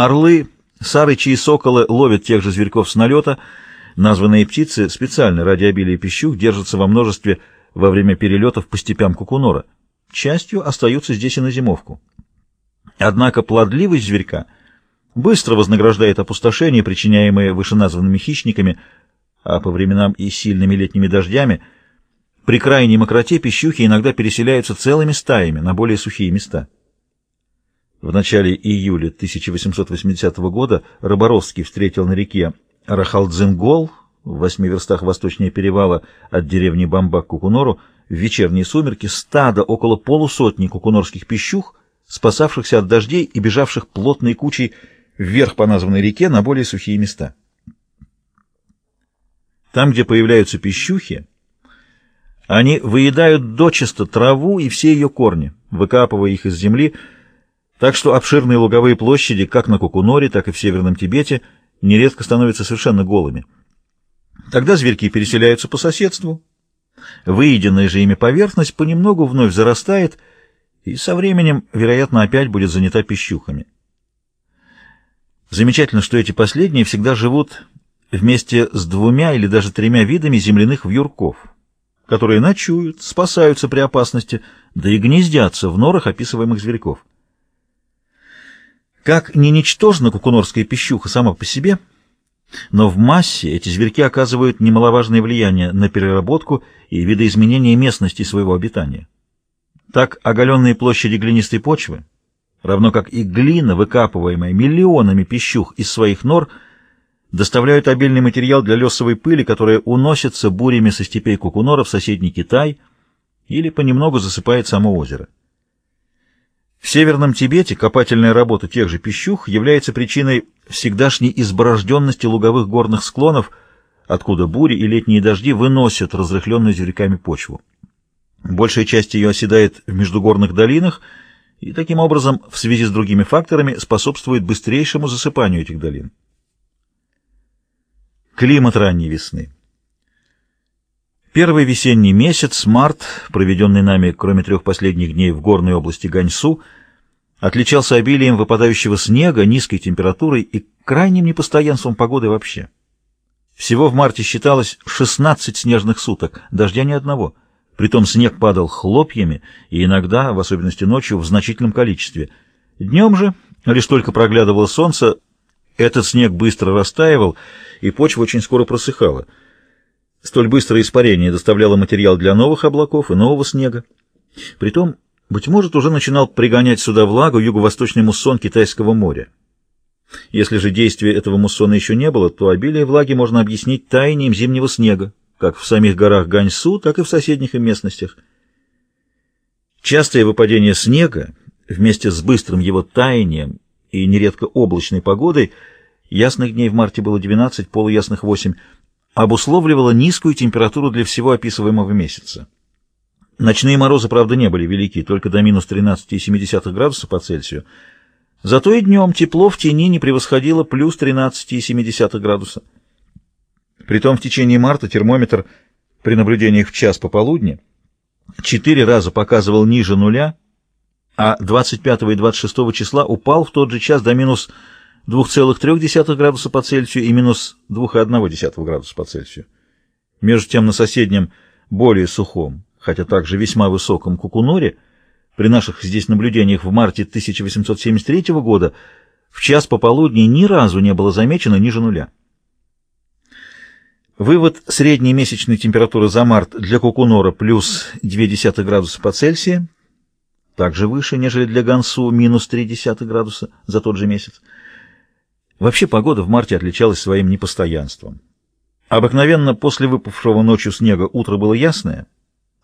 Орлы, сарычи и соколы ловят тех же зверьков с налета. Названные птицы специально ради обилия пищух держатся во множестве во время перелетов по степям Кукунора. Частью остаются здесь и на зимовку. Однако плодливость зверька быстро вознаграждает опустошение, причиняемое вышеназванными хищниками, а по временам и сильными летними дождями. При крайней мокроте пищухи иногда переселяются целыми стаями на более сухие места. В начале июля 1880 года Роборовский встретил на реке Рахалдзингол, в восьми верстах восточнее перевала от деревни Бамбак Кукунору, в вечерние сумерки стадо около полусотни кукунорских пищух, спасавшихся от дождей и бежавших плотной кучей вверх по названной реке на более сухие места. Там, где появляются пищухи, они выедают дочисто траву и все ее корни, выкапывая их из земли, так что обширные луговые площади, как на Кукуноре, так и в Северном Тибете, нередко становятся совершенно голыми. Тогда зверьки переселяются по соседству. Выеденная же ими поверхность понемногу вновь зарастает и со временем, вероятно, опять будет занята пищухами. Замечательно, что эти последние всегда живут вместе с двумя или даже тремя видами земляных вьюрков, которые ночуют, спасаются при опасности, да и гнездятся в норах описываемых зверьков. Как не ничтожна кукунорская пищуха сама по себе, но в массе эти зверьки оказывают немаловажное влияние на переработку и видоизменение местности своего обитания. Так оголенные площади глинистой почвы, равно как и глина, выкапываемая миллионами пищух из своих нор, доставляют обильный материал для лесовой пыли, которая уносится бурями со степей Кукунора в соседний Китай или понемногу засыпает само озеро. В Северном Тибете копательная работа тех же пищух является причиной всегдашней изборожденности луговых горных склонов, откуда бури и летние дожди выносят разрыхленную зверьками почву. Большая часть ее оседает в междугорных долинах и таким образом в связи с другими факторами способствует быстрейшему засыпанию этих долин. Климат ранней весны. Первый весенний месяц, март, проведенный нами, кроме трех последних дней в горной области Ганьсу, отличался обилием выпадающего снега, низкой температурой и крайним непостоянством погоды вообще. Всего в марте считалось 16 снежных суток, дождя ни одного. Притом снег падал хлопьями и иногда, в особенности ночью, в значительном количестве. Днем же, лишь только проглядывало солнце, этот снег быстро растаивал, и почва очень скоро просыхала — Столь быстрое испарение доставляло материал для новых облаков и нового снега. Притом, быть может, уже начинал пригонять сюда влагу юго-восточный муссон Китайского моря. Если же действия этого муссона еще не было, то обилие влаги можно объяснить таянием зимнего снега, как в самих горах Ганьсу, так и в соседних им местностях. Частое выпадение снега вместе с быстрым его таянием и нередко облачной погодой, ясных дней в марте было 12, полуясных 8, обусловливало низкую температуру для всего описываемого месяца. Ночные морозы, правда, не были велики, только до минус 13,7 градуса по Цельсию. Зато и днем тепло в тени не превосходило плюс 13,7 градуса. Притом в течение марта термометр при наблюдениях в час пополудни четыре раза показывал ниже нуля, а 25 и 26 числа упал в тот же час до минус 2,3 градуса по Цельсию и минус 2,1 градуса по Цельсию. Между тем на соседнем, более сухом, хотя также весьма высоком Кукуноре, при наших здесь наблюдениях в марте 1873 года в час пополудни ни разу не было замечено ниже нуля. Вывод средней месячной температуры за март для Кукунора плюс 0,2 градуса по Цельсию, также выше, нежели для Гансу минус 0,3 градуса за тот же месяц. Вообще погода в марте отличалась своим непостоянством. Обыкновенно после выпавшего ночью снега утро было ясное,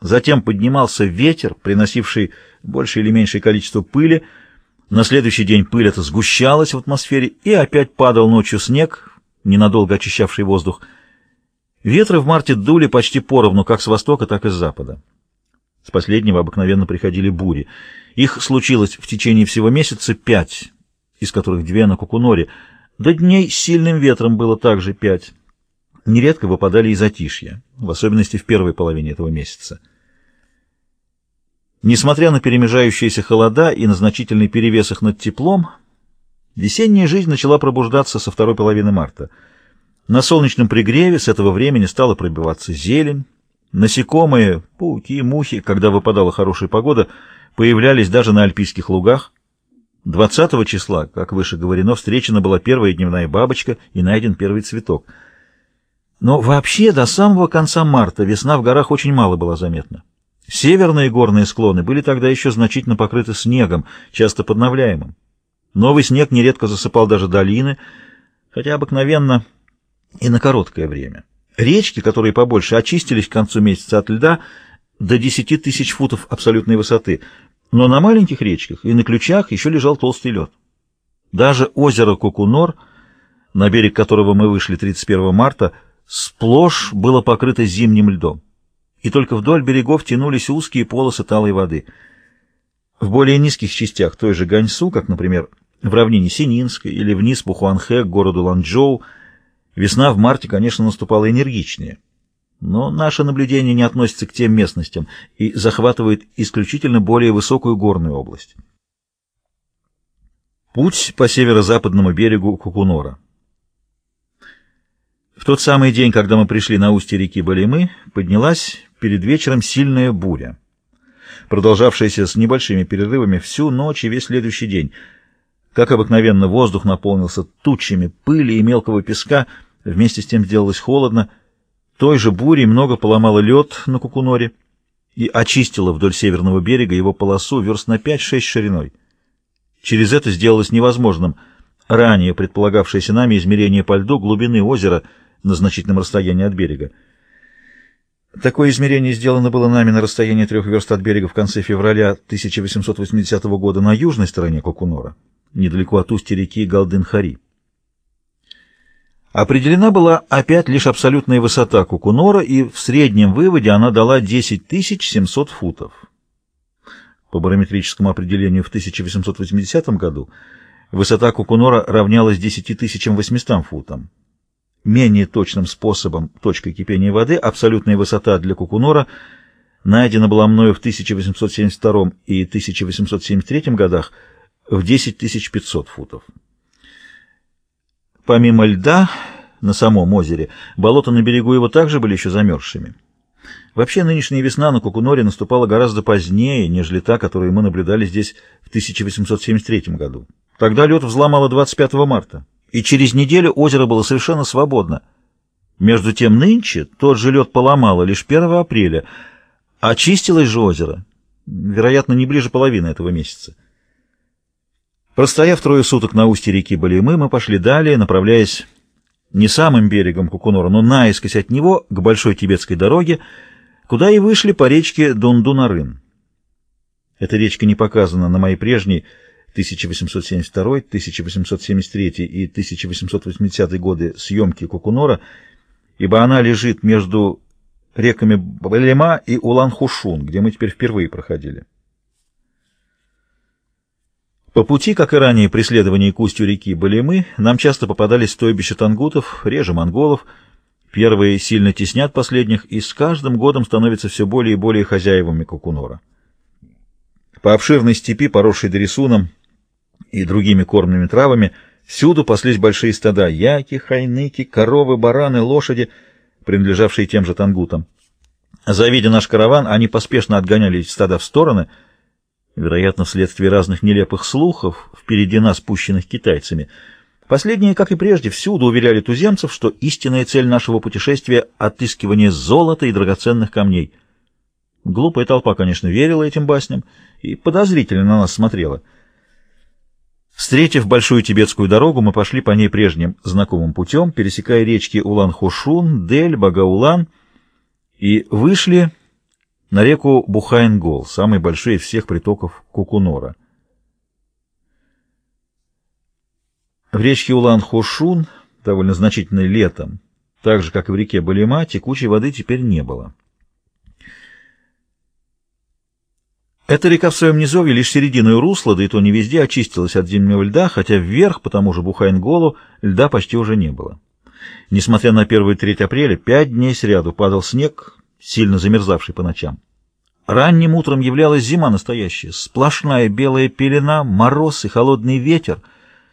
затем поднимался ветер, приносивший большее или меньшее количество пыли, на следующий день пыль эта сгущалась в атмосфере, и опять падал ночью снег, ненадолго очищавший воздух. Ветры в марте дули почти поровну как с востока, так и с запада. С последнего обыкновенно приходили бури. Их случилось в течение всего месяца пять, из которых две на Кукуноре — до дней с сильным ветром было также пять. Нередко выпадали и затишья, в особенности в первой половине этого месяца. Несмотря на перемежающиеся холода и на значительный перевес их над теплом, Весенняя жизнь начала пробуждаться со второй половины марта. На солнечном пригреве с этого времени стала пробиваться зелень. Насекомые, пауки, мухи, когда выпадала хорошая погода, появлялись даже на альпийских лугах. 20 числа, как выше говорено, встречена была первая дневная бабочка и найден первый цветок. Но вообще до самого конца марта весна в горах очень мало была заметна. Северные горные склоны были тогда еще значительно покрыты снегом, часто подновляемым. Новый снег нередко засыпал даже долины, хотя обыкновенно и на короткое время. Речки, которые побольше, очистились к концу месяца от льда до 10 тысяч футов абсолютной высоты, но на маленьких речках и на ключах еще лежал толстый лед. Даже озеро Кукунор, на берег которого мы вышли 31 марта, сплошь было покрыто зимним льдом, и только вдоль берегов тянулись узкие полосы талой воды. В более низких частях той же Ганьсу, как, например, в равнине Сининской или вниз по Хуанхэ к городу Ланчжоу, весна в марте, конечно, наступала энергичнее. Но наше наблюдение не относится к тем местностям и захватывает исключительно более высокую горную область. Путь по северо-западному берегу Кукунора. В тот самый день, когда мы пришли на устье реки Балимы, поднялась перед вечером сильная буря, продолжавшаяся с небольшими перерывами всю ночь и весь следующий день — как обыкновенно, воздух наполнился тучами пыли и мелкого песка, вместе с тем сделалось холодно. Той же бурей много поломало лед на Кукуноре и очистила вдоль северного берега его полосу верст на 5-6 шириной. Через это сделалось невозможным ранее предполагавшееся нами измерение по льду глубины озера на значительном расстоянии от берега. Такое измерение сделано было нами на расстоянии трех верст от берега в конце февраля 1880 года на южной стороне Кокунора недалеко от устья реки Галдын-Хари. Определена была опять лишь абсолютная высота Кукунора, и в среднем выводе она дала 10 700 футов. По барометрическому определению в 1880 году высота Кукунора равнялась 10 800 футам. Менее точным способом точкой кипения воды абсолютная высота для Кукунора найдена была мною в 1872 и 1873 годах в 10 500 футов. Помимо льда на самом озере, болота на берегу его также были еще замерзшими. Вообще, нынешняя весна на Кукуноре наступала гораздо позднее, нежели та, которую мы наблюдали здесь в 1873 году. Тогда лед взломало 25 марта, и через неделю озеро было совершенно свободно. Между тем нынче тот же лед поломало лишь 1 апреля, очистилось же озеро, вероятно, не ближе половины этого месяца. Простояв трое суток на устье реки Балимы, мы пошли далее, направляясь не самым берегом Кукунора, но наискось от него к большой тибетской дороге, куда и вышли по речке Дундунарын. Эта речка не показана на моей прежней 1872, 1873 и 1880 годы съемки Кукунора, ибо она лежит между реками Балима и Улан-Хушун, где мы теперь впервые проходили. По пути, как и ранее при следовании к устью реки Балимы, нам часто попадались стойбища тангутов, реже монголов. Первые сильно теснят последних и с каждым годом становятся все более и более хозяевами Кукунора. По обширной степи, поросшей дорисуном и другими кормными травами, всюду паслись большие стада — яки, хайныки, коровы, бараны, лошади, принадлежавшие тем же тангутам. Завидя наш караван, они поспешно отгоняли эти стада в стороны — вероятно, вследствие разных нелепых слухов, впереди нас пущенных китайцами. Последние, как и прежде, всюду уверяли туземцев, что истинная цель нашего путешествия — отыскивание золота и драгоценных камней. Глупая толпа, конечно, верила этим басням и подозрительно на нас смотрела. Встретив большую тибетскую дорогу, мы пошли по ней прежним знакомым путем, пересекая речки Улан-Хошун, Дель, Багаулан, и вышли на реку Бухайнгол, самый большой из всех притоков Кукунора. В речке Улан-Хошун, довольно значительной летом, так же, как и в реке Балима, текучей воды теперь не было. Эта река в своем низовье лишь серединой русла, да и то не везде очистилась от зимнего льда, хотя вверх, по тому же Бухайнголу, льда почти уже не было. Несмотря на первую треть апреля, пять дней сряду падал снег, сильно замерзавший по ночам. Ранним утром являлась зима настоящая, сплошная белая пелена, мороз и холодный ветер,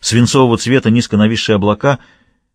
свинцового цвета низко нависшие облака —